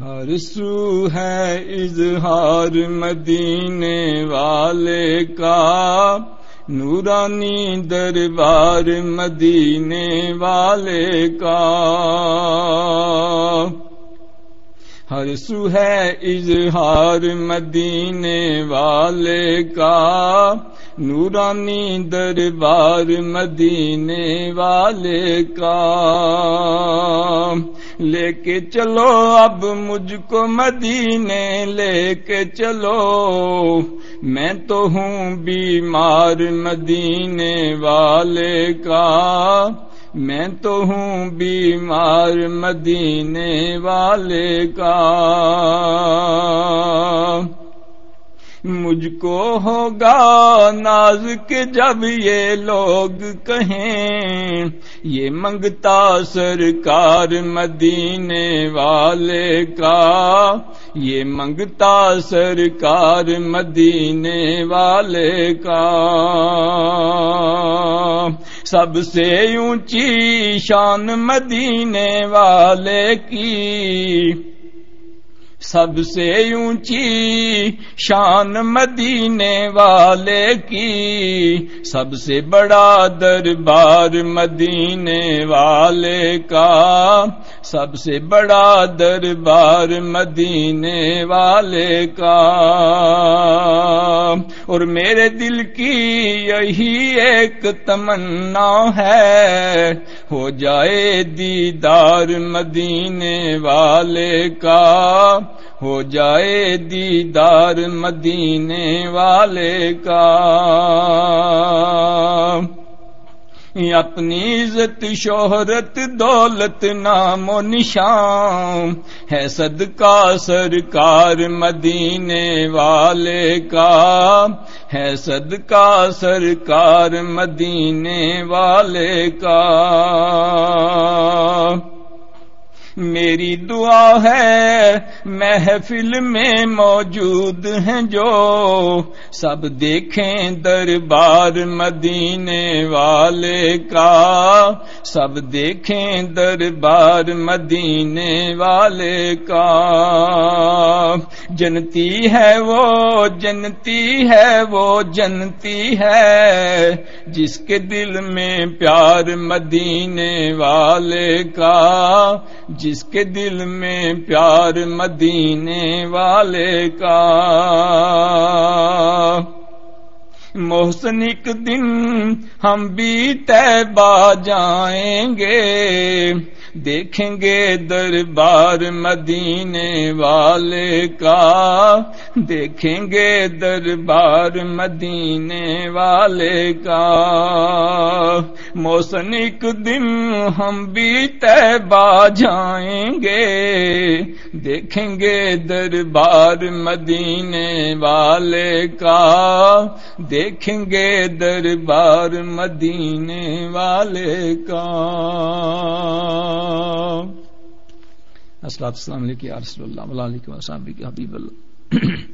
ہر سو ہے اظہار مدینے والے کا نورانی دربار مدینے والے کا ہر سو ہے اظہار مدینے والے کا نورانی دربار مدینے والے کا لے کے چلو، اب مجھ کو مدینے لے کے چلو۔ میں تو ہوں بیمار مدینے والے کا۔ میں تو ہوں بیمار مدینے والے کا۔ مجھ کو ہوگا ناز کے جب یہ لوگ کہیں۔ یہ منگتا سرکار مدینے والے کا۔ یہ منگتا سرکار مدینے والے کا۔ سب سے اونچی شان مدینے والے کی۔ سب سے اونچی، شان مدینے والے کی۔ سب سے بڑا دربار مدینے والے کا۔ سب سے بڑا دربار مدینے والے کا۔ اور میرے دل کی یہی ایک تمنا ہے۔ ہو جائے دیدار مدینے والے کا۔ ہو جائے دیدار مدینے والے کا۔ اپنی عزت، شہرت، دولت، نام و نشان ہے صدقہ سرکار مدینے والے کا۔ ہے صدقہ سرکار مدینے والے کا۔ میری دعا ہے، محفل میں موجود ہیں جو سب دیکھیں دربار مدینے والے کا۔ سب دیکھیں دربار مدینے والے کا۔ جنتی ہے وہ، جنتی ہے وہ، جنتی ہے جس کے دل میں پیار مدینے والے کا۔ جس کے دل میں پیار مدینے والے کا محسنک دن ہم بھی تیبا جائیں گے، دیکھیں گے دربار مدینے والے کا، دیکھیں گے دربار مدینے والے کا۔ موسنک دن ہم بھی تیبا جائیں گے۔ دیکھیں گے دربار مدینے والے کا۔ دیکھیں گے دربار مدینے والے کا۔ السلام علیکم رسول اللہ علیہ وسلم حبیب اللہ۔